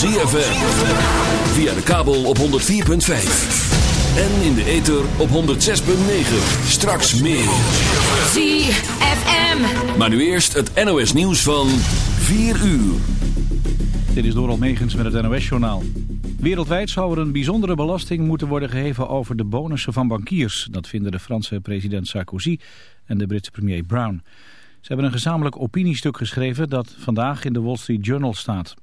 ZFM. Via de kabel op 104.5. En in de ether op 106.9. Straks meer. ZFM. Maar nu eerst het NOS nieuws van 4 uur. Dit is Doral Megens met het NOS-journaal. Wereldwijd zou er een bijzondere belasting moeten worden geheven over de bonussen van bankiers. Dat vinden de Franse president Sarkozy en de Britse premier Brown. Ze hebben een gezamenlijk opiniestuk geschreven dat vandaag in de Wall Street Journal staat.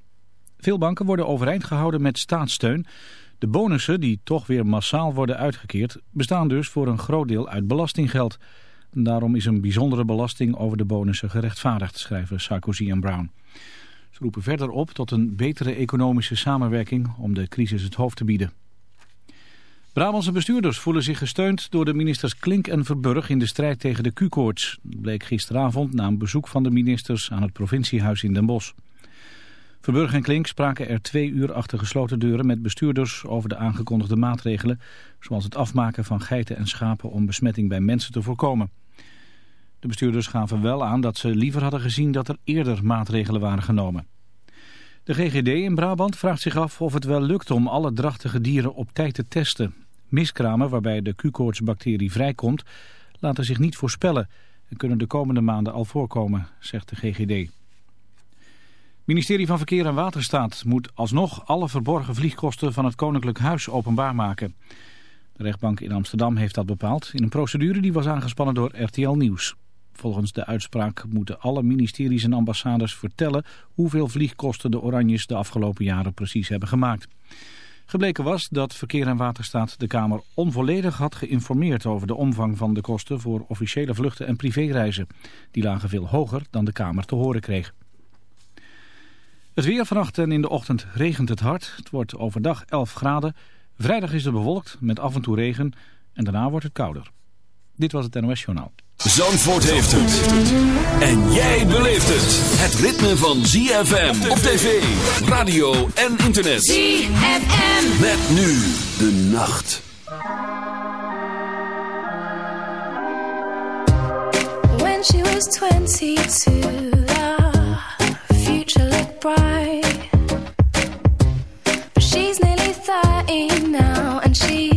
Veel banken worden overeind gehouden met staatssteun. De bonussen, die toch weer massaal worden uitgekeerd, bestaan dus voor een groot deel uit belastinggeld. Daarom is een bijzondere belasting over de bonussen gerechtvaardigd, schrijven Sarkozy en Brown. Ze roepen verder op tot een betere economische samenwerking om de crisis het hoofd te bieden. Brabantse bestuurders voelen zich gesteund door de ministers Klink en Verburg in de strijd tegen de Q-koorts. Bleek gisteravond na een bezoek van de ministers aan het provinciehuis in Den Bosch. Verburg en Klink spraken er twee uur achter gesloten deuren met bestuurders over de aangekondigde maatregelen, zoals het afmaken van geiten en schapen om besmetting bij mensen te voorkomen. De bestuurders gaven wel aan dat ze liever hadden gezien dat er eerder maatregelen waren genomen. De GGD in Brabant vraagt zich af of het wel lukt om alle drachtige dieren op tijd te testen. Miskramen waarbij de Q-koortsbacterie vrijkomt laten zich niet voorspellen en kunnen de komende maanden al voorkomen, zegt de GGD. Ministerie van Verkeer en Waterstaat moet alsnog alle verborgen vliegkosten van het Koninklijk Huis openbaar maken. De rechtbank in Amsterdam heeft dat bepaald in een procedure die was aangespannen door RTL Nieuws. Volgens de uitspraak moeten alle ministeries en ambassades vertellen hoeveel vliegkosten de Oranjes de afgelopen jaren precies hebben gemaakt. Gebleken was dat Verkeer en Waterstaat de Kamer onvolledig had geïnformeerd over de omvang van de kosten voor officiële vluchten en privéreizen. Die lagen veel hoger dan de Kamer te horen kreeg. Het weer vannacht en in de ochtend regent het hard. Het wordt overdag 11 graden. Vrijdag is het bewolkt met af en toe regen en daarna wordt het kouder. Dit was het NOS Journaal. Zandvoort heeft het. En jij beleeft het. Het ritme van ZFM op tv, radio en internet. ZFM. Met nu de nacht. When she was 22, the But she's nearly 30 now, and she's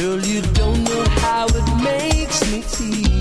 Girl, you don't know how it makes me feel.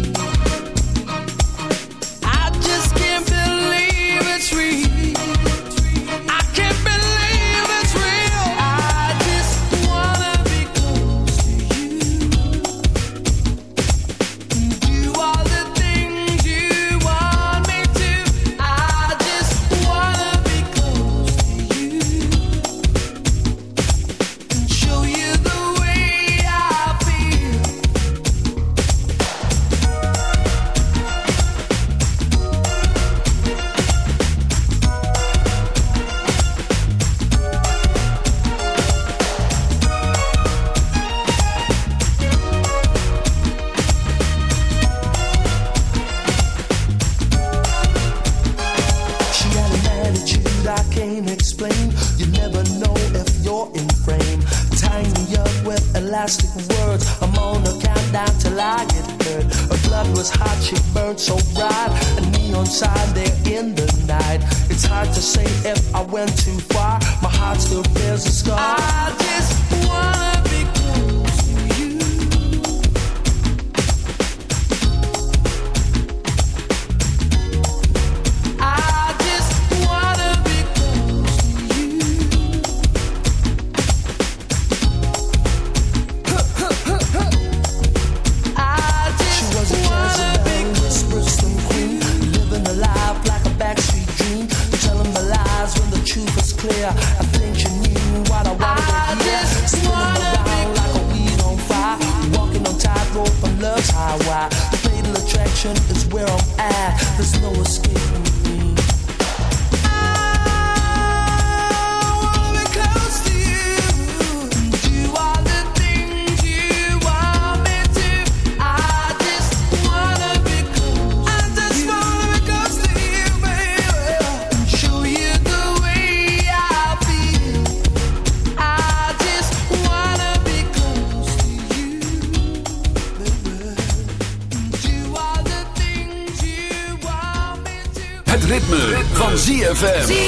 ZFM.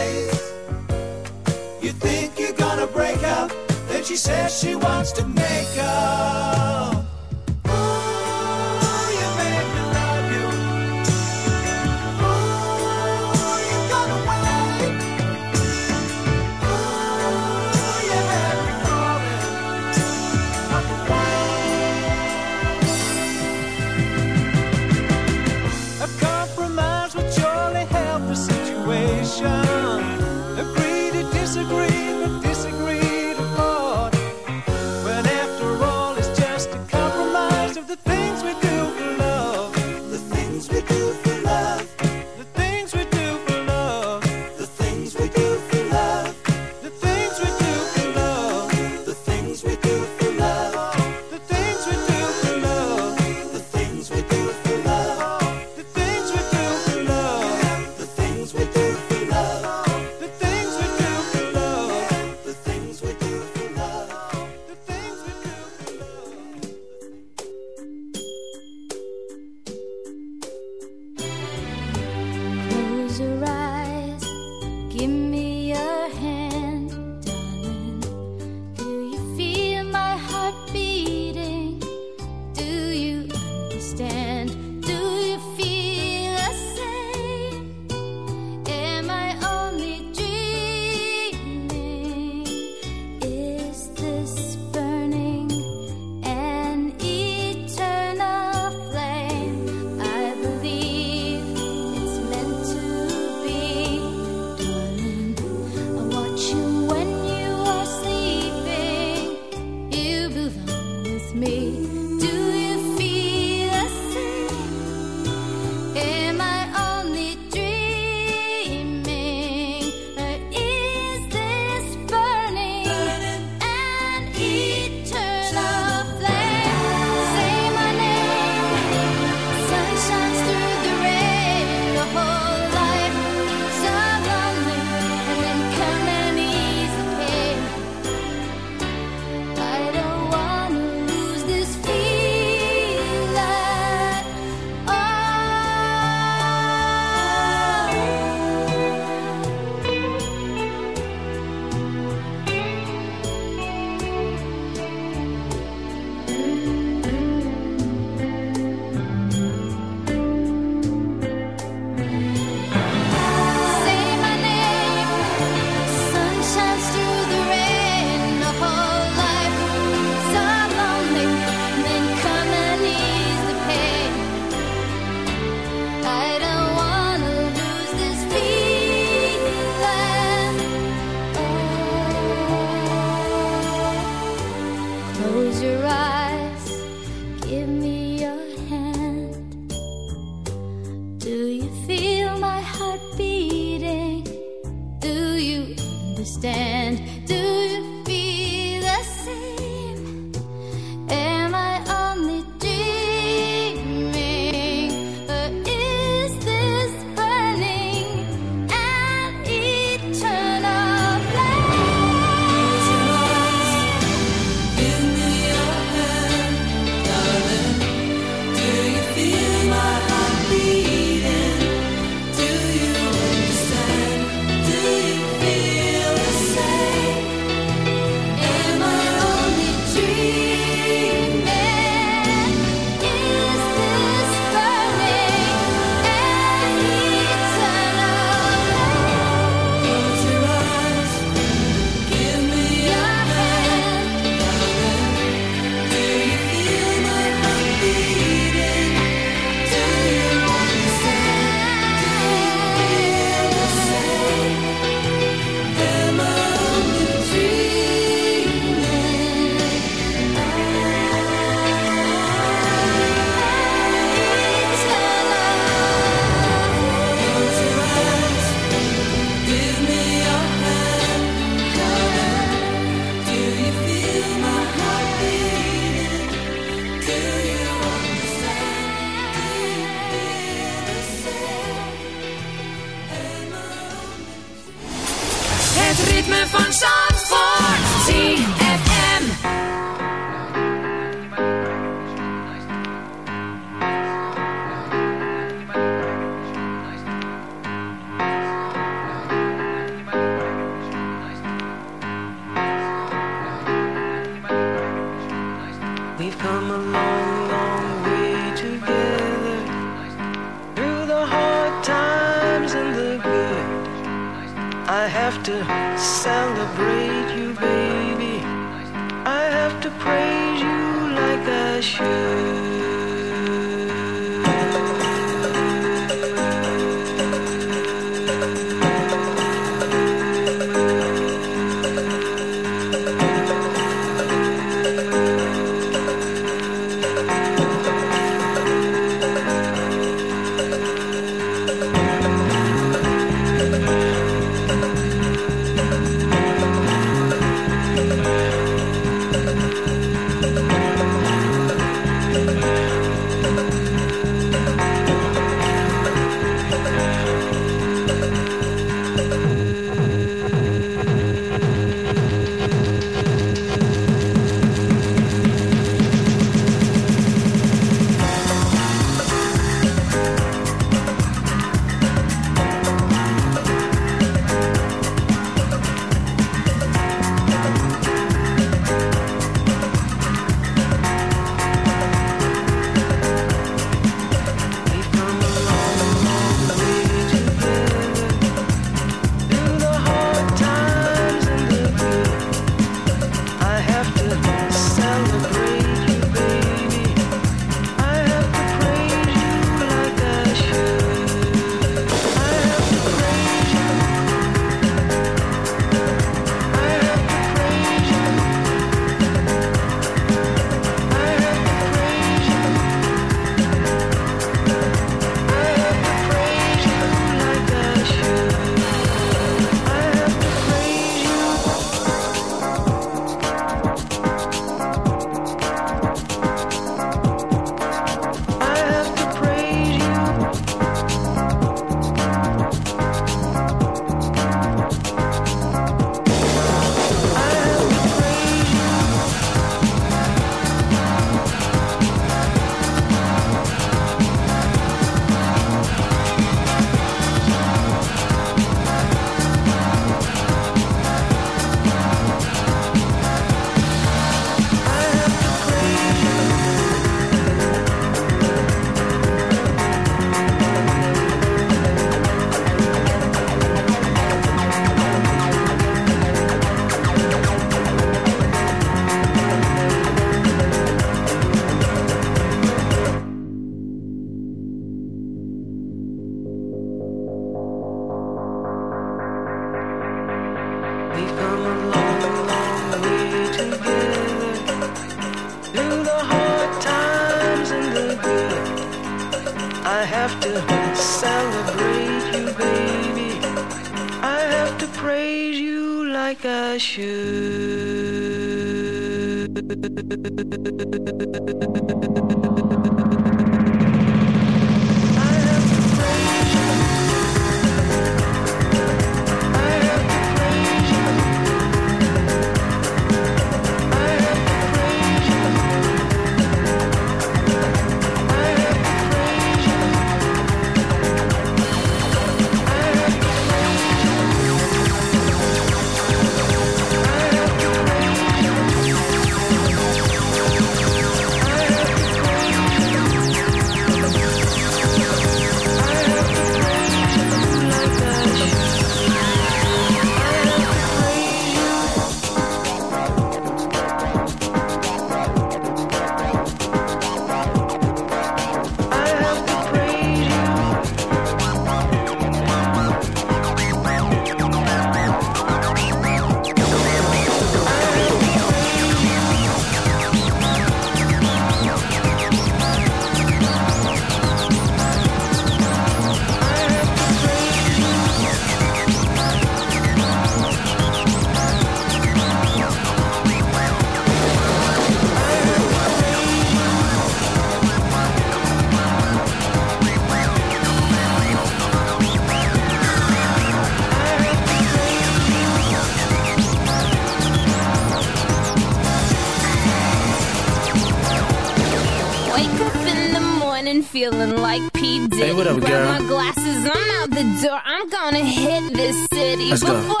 Let's go.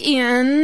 In.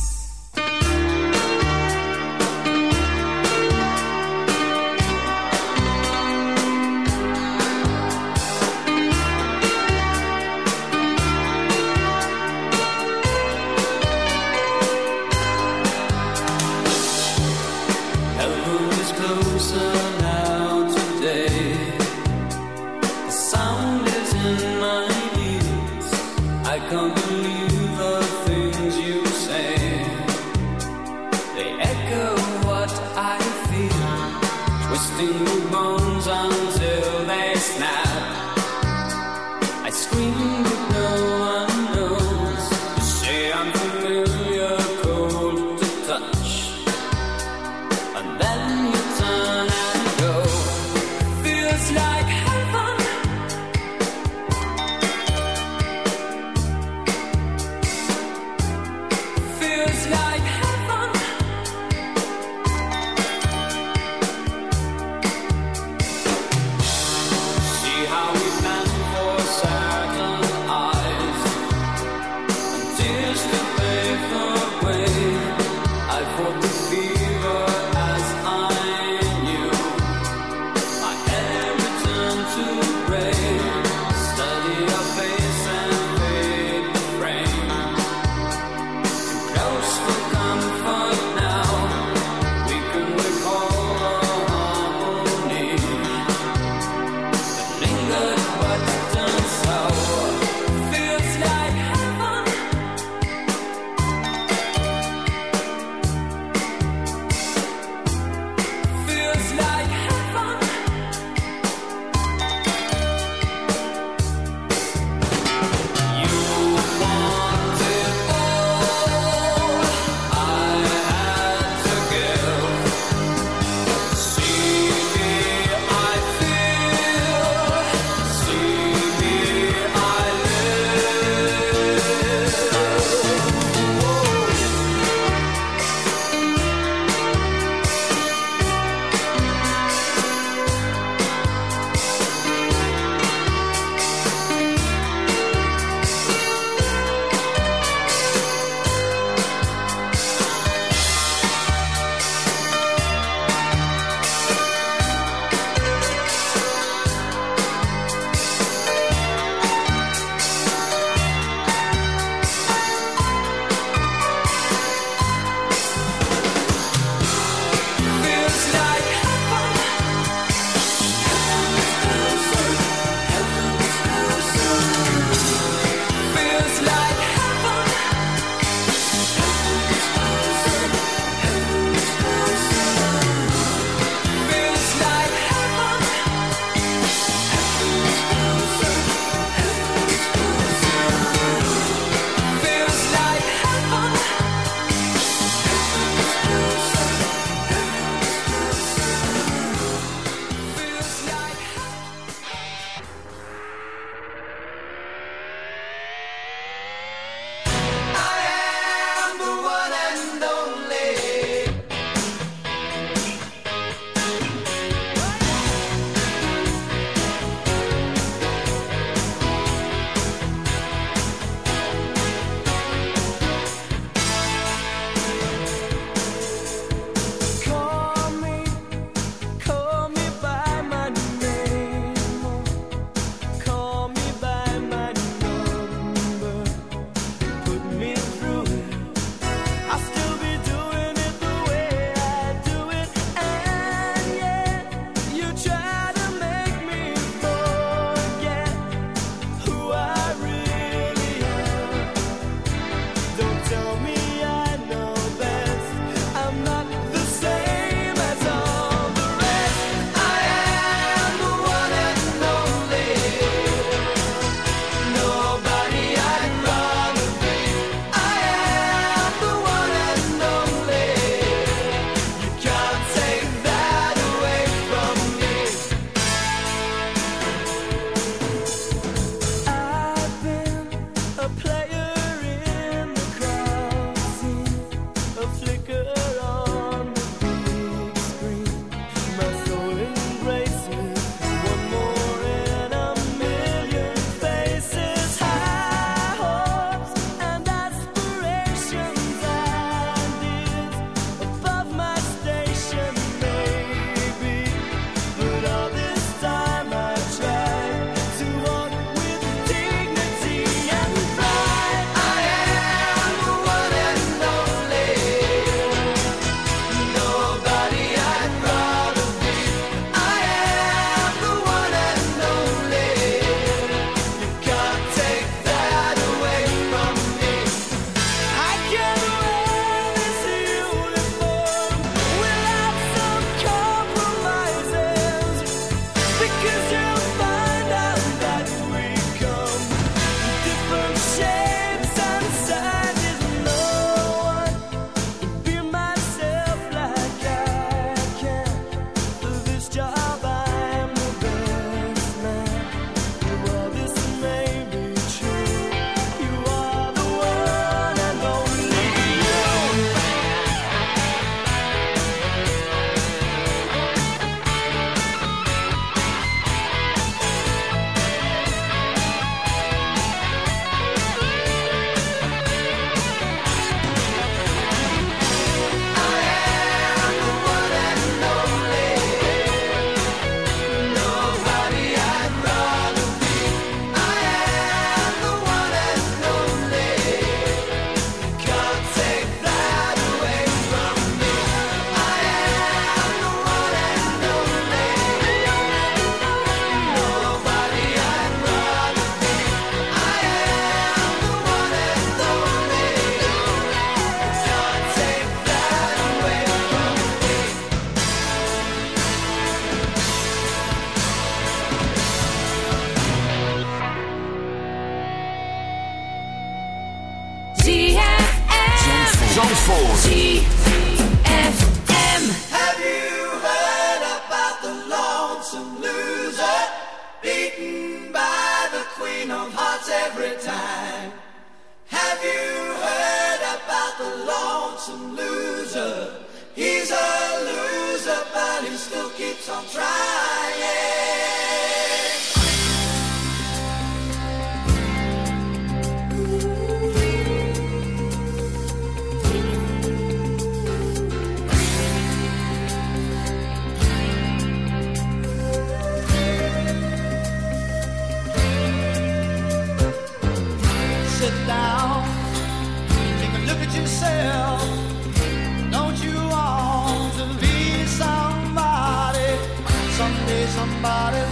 somebody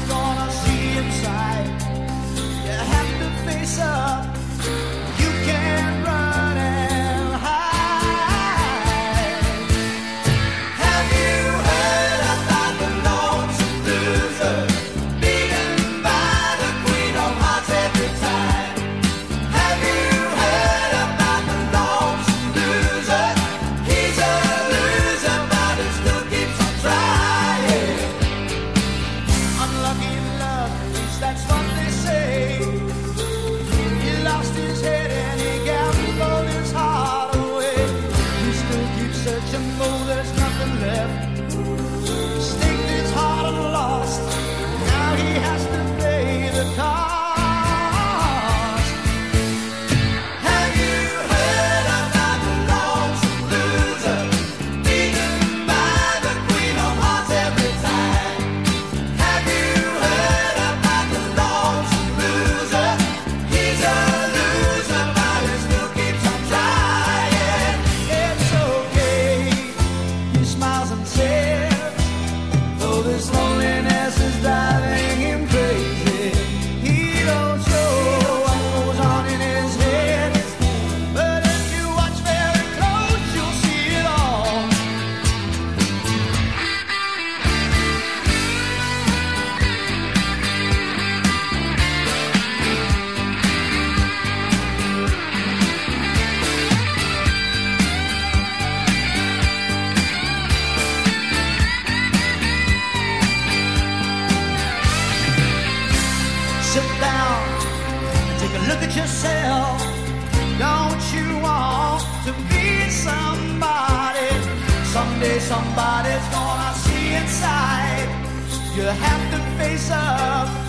look at yourself. Don't you want to be somebody? Someday somebody's gonna see inside. You have to face up.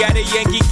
At a Yankee